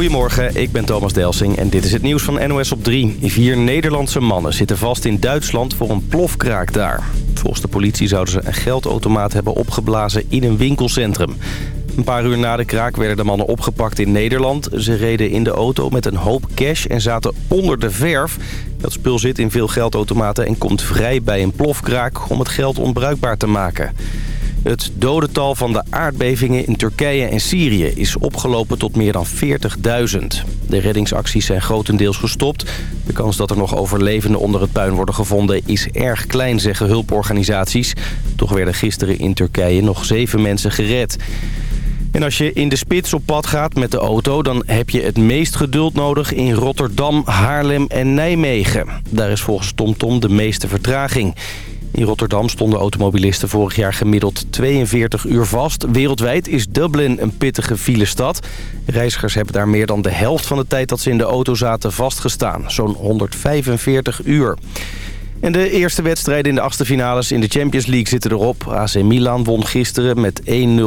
Goedemorgen, ik ben Thomas Delsing en dit is het nieuws van NOS op 3. Vier Nederlandse mannen zitten vast in Duitsland voor een plofkraak daar. Volgens de politie zouden ze een geldautomaat hebben opgeblazen in een winkelcentrum. Een paar uur na de kraak werden de mannen opgepakt in Nederland. Ze reden in de auto met een hoop cash en zaten onder de verf. Dat spul zit in veel geldautomaten en komt vrij bij een plofkraak om het geld onbruikbaar te maken. Het dodental van de aardbevingen in Turkije en Syrië is opgelopen tot meer dan 40.000. De reddingsacties zijn grotendeels gestopt. De kans dat er nog overlevenden onder het puin worden gevonden is erg klein, zeggen hulporganisaties. Toch werden gisteren in Turkije nog zeven mensen gered. En als je in de spits op pad gaat met de auto... dan heb je het meest geduld nodig in Rotterdam, Haarlem en Nijmegen. Daar is volgens TomTom de meeste vertraging. In Rotterdam stonden automobilisten vorig jaar gemiddeld 42 uur vast. Wereldwijd is Dublin een pittige filestad. Reizigers hebben daar meer dan de helft van de tijd dat ze in de auto zaten vastgestaan. Zo'n 145 uur. En de eerste wedstrijden in de achtste finales in de Champions League zitten erop. AC Milan won gisteren met 1-0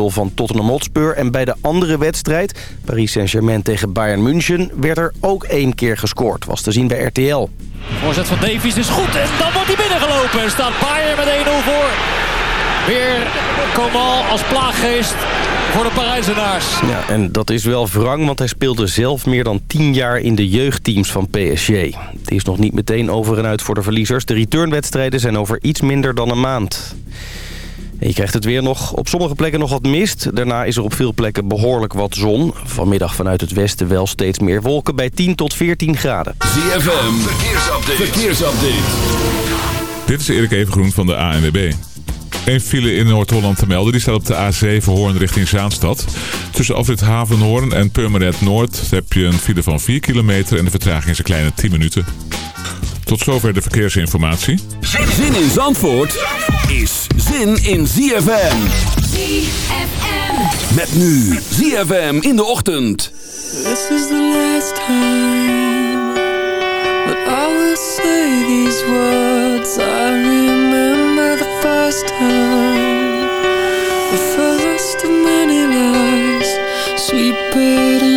van Tottenham Hotspur. En bij de andere wedstrijd, Paris Saint-Germain tegen Bayern München... werd er ook één keer gescoord. Was te zien bij RTL. Voorzet van Davies is goed en dan wordt hij binnengelopen. Staat Bayern met 1-0 voor. Weer Komal als plaaggeest voor de Parijzenaars. Ja, en dat is wel wrang, want hij speelde zelf meer dan 10 jaar in de jeugdteams van PSG. Het is nog niet meteen over en uit voor de verliezers. De returnwedstrijden zijn over iets minder dan een maand. En je krijgt het weer nog op sommige plekken nog wat mist. Daarna is er op veel plekken behoorlijk wat zon. Vanmiddag vanuit het westen wel steeds meer wolken bij 10 tot 14 graden. ZFM, verkeersupdate. verkeersupdate. Dit is Erik Evengroen van de ANWB. Een file in Noord-Holland te melden. Die staat op de A7 Hoorn richting Zaanstad. Tussen afrit Havenhoorn en Purmerend Noord heb je een file van 4 kilometer... en de vertraging is een kleine 10 minuten. Tot zover de verkeersinformatie. Zin in Zandvoort is zin in ZFM. ZFM. Met nu ZFM in de ochtend. This is the last time that I will say these words. I time, the first of many lies. sweet it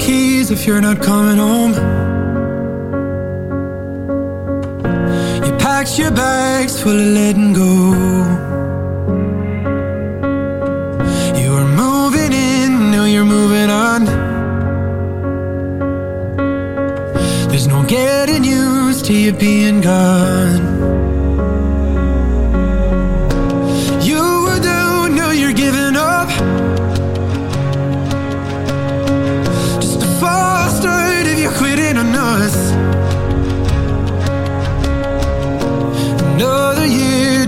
keys if you're not coming home. You packed your bags full of letting go. You were moving in, now you're moving on. There's no getting used to you being gone.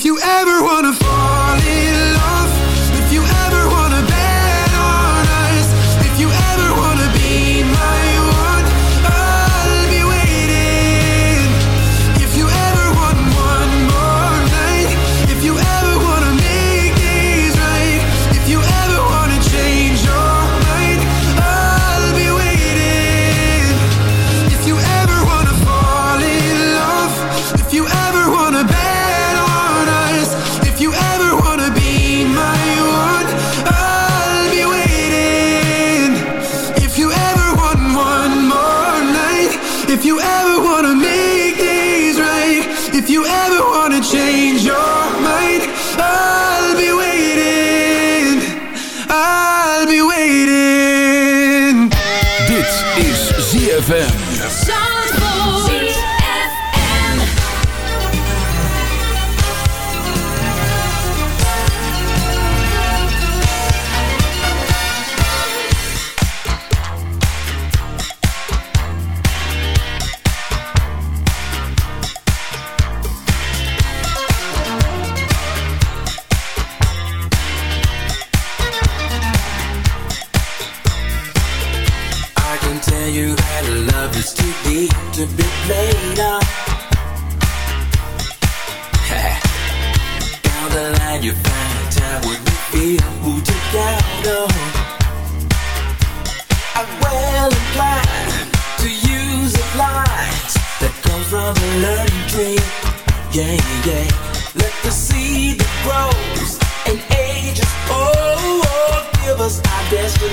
If you ever wanna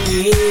But you know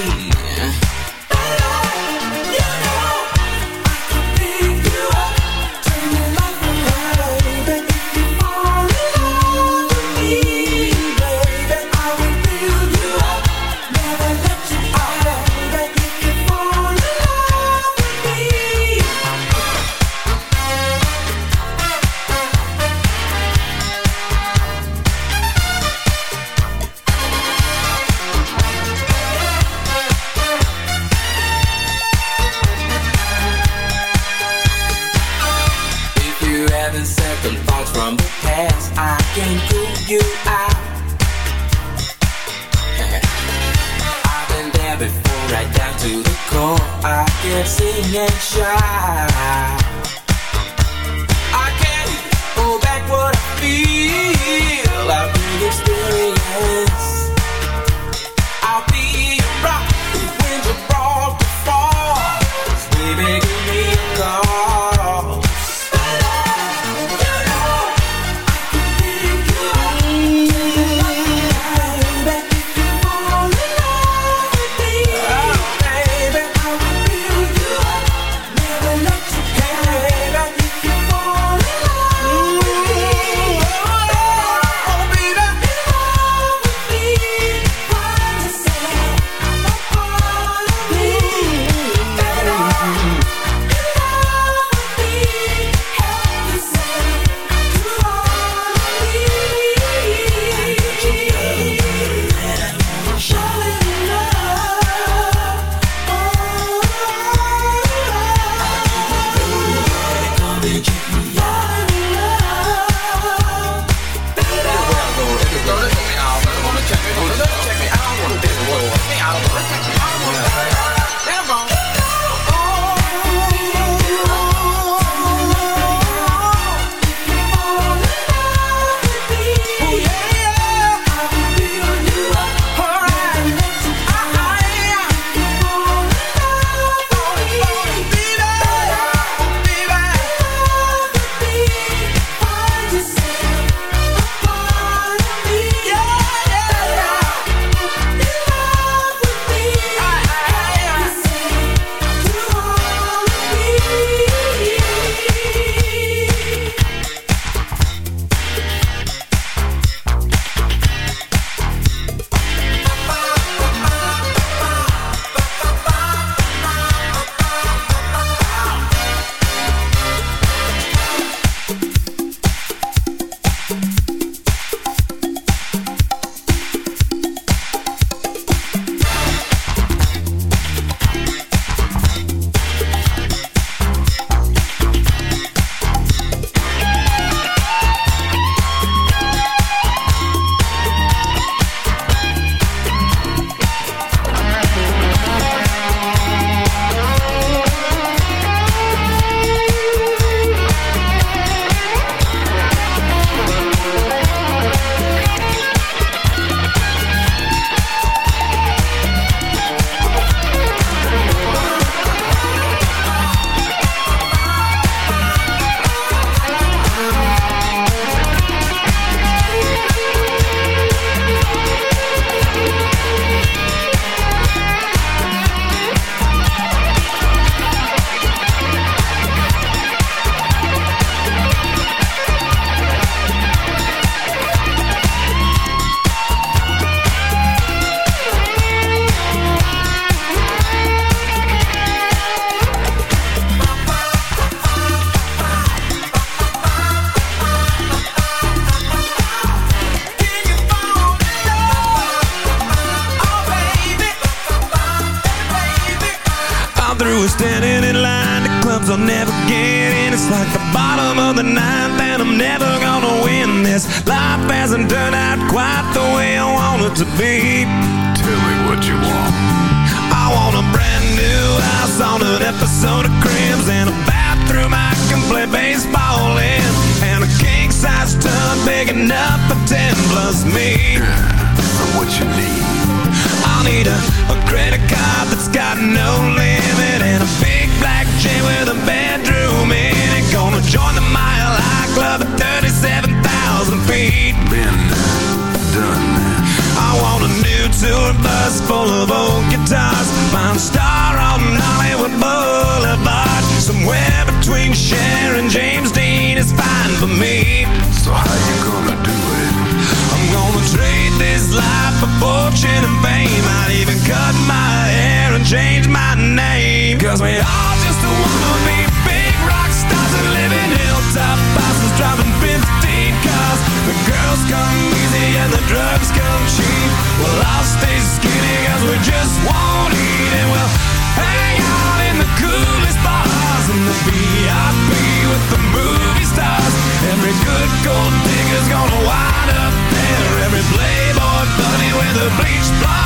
Please. blind.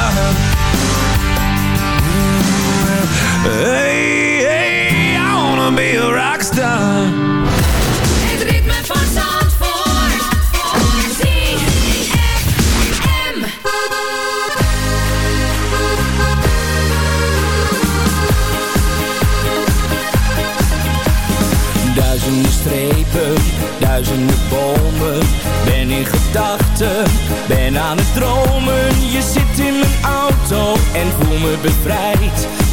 Hey, hey, I wanna be a rock star. Het ritme van Zandvoort. ZFM. Duizenden strepen, duizenden bomen. Ben in gedachten, ben aan het dromen. Je zit in mijn auto en voel me bevrijd.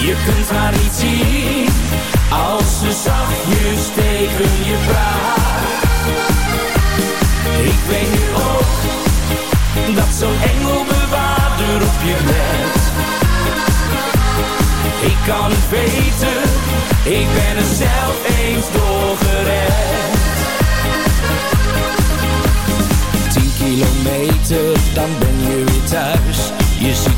Je kunt haar niet zien als ze zachtjes tegen je praat. Ik weet nu ook dat zo'n engelbewaarder op je let. Ik kan het weten, ik ben er zelf eens doorgered. Tien kilometer, dan ben je weer thuis. Je ziet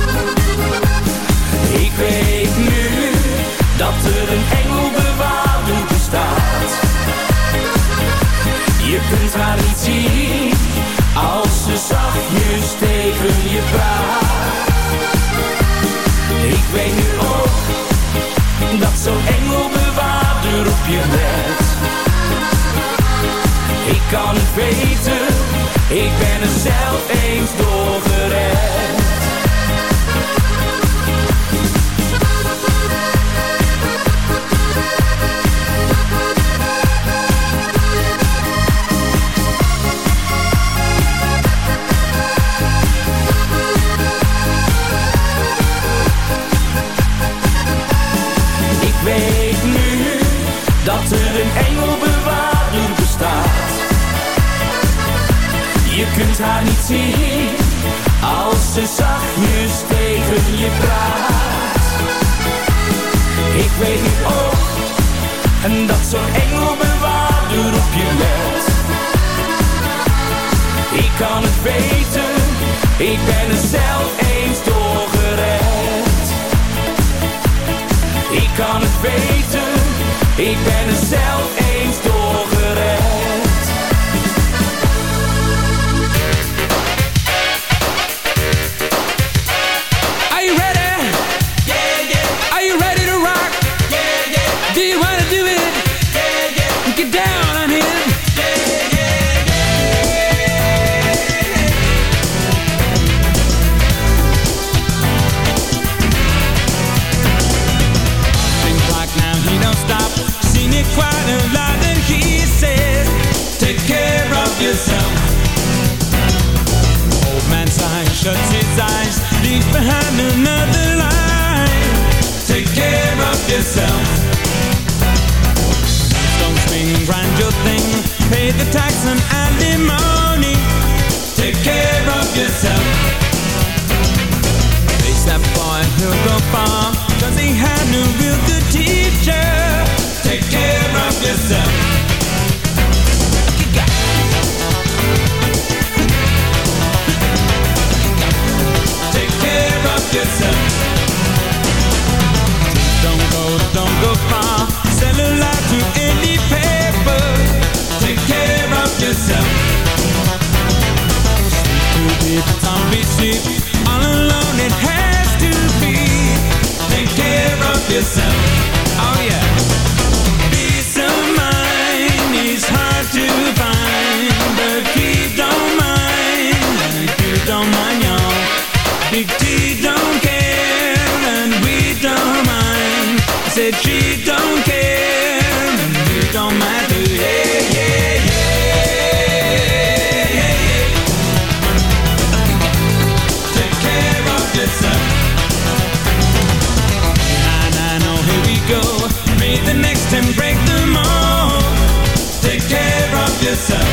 Ik weet nu dat er een engelbewaarder bestaat. Je kunt haar niet zien als ze zachtjes tegen je praat. Ik weet nu ook dat zo'n engelbewaarder op je let. Ik kan het weten, ik ben er zelf eens doorgered. Ik niet als ze zachtjes tegen je praat. Ik weet nu ook en dat zo'n engelbewaarder op je let. Ik kan het weten, ik ben er zelf eens doorgered. Ik kan het weten, ik ben er zelf eens. Pay the tax and alimony. Take care of yourself. Face that boy, he'll go far, cause he had no real good teacher. Take care of yourself. Take care of yourself. Don't go, don't go far. Sell too deep, zombie sleep. All alone it has to be. Take care of yourself. Yourself.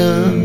ocean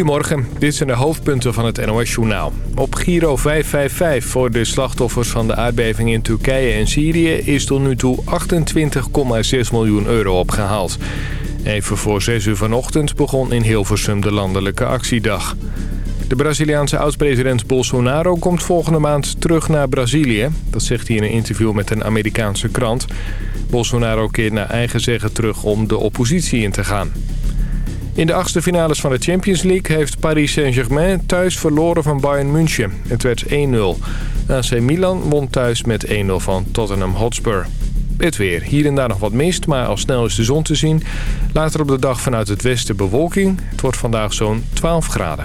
Goedemorgen, dit zijn de hoofdpunten van het NOS-journaal. Op Giro 555 voor de slachtoffers van de aardbeving in Turkije en Syrië... is tot nu toe 28,6 miljoen euro opgehaald. Even voor 6 uur vanochtend begon in Hilversum de landelijke actiedag. De Braziliaanse oud-president Bolsonaro komt volgende maand terug naar Brazilië. Dat zegt hij in een interview met een Amerikaanse krant. Bolsonaro keert naar eigen zeggen terug om de oppositie in te gaan. In de achtste finales van de Champions League heeft Paris Saint-Germain thuis verloren van Bayern München. Het werd 1-0. AC Milan won thuis met 1-0 van Tottenham Hotspur. Het weer. Hier en daar nog wat mist, maar al snel is de zon te zien. Later op de dag vanuit het westen bewolking. Het wordt vandaag zo'n 12 graden.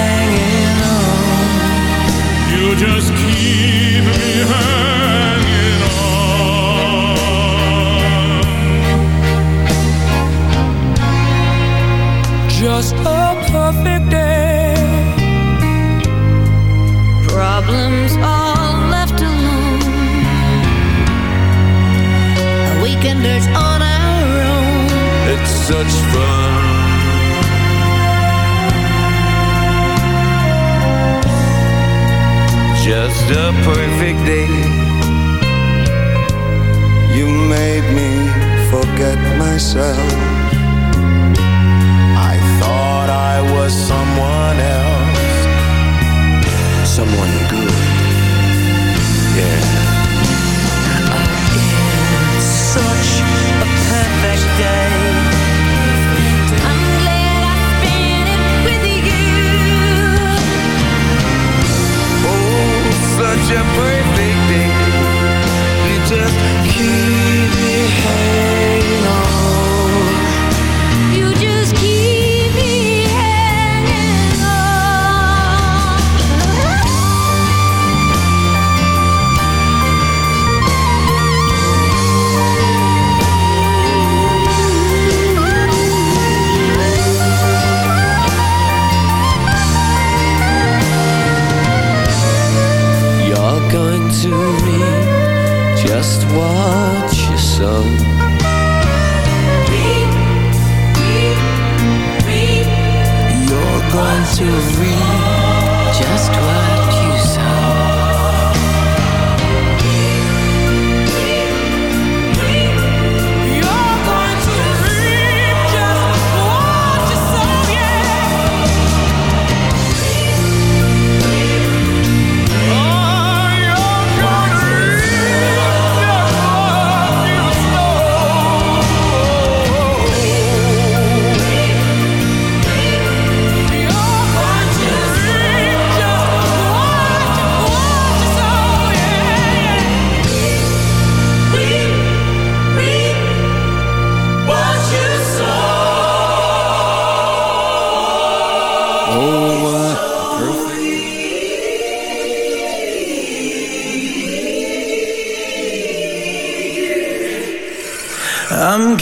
just keep me hanging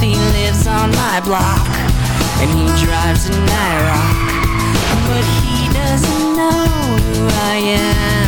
He lives on my block. And he drives an IROC But he doesn't know who I am.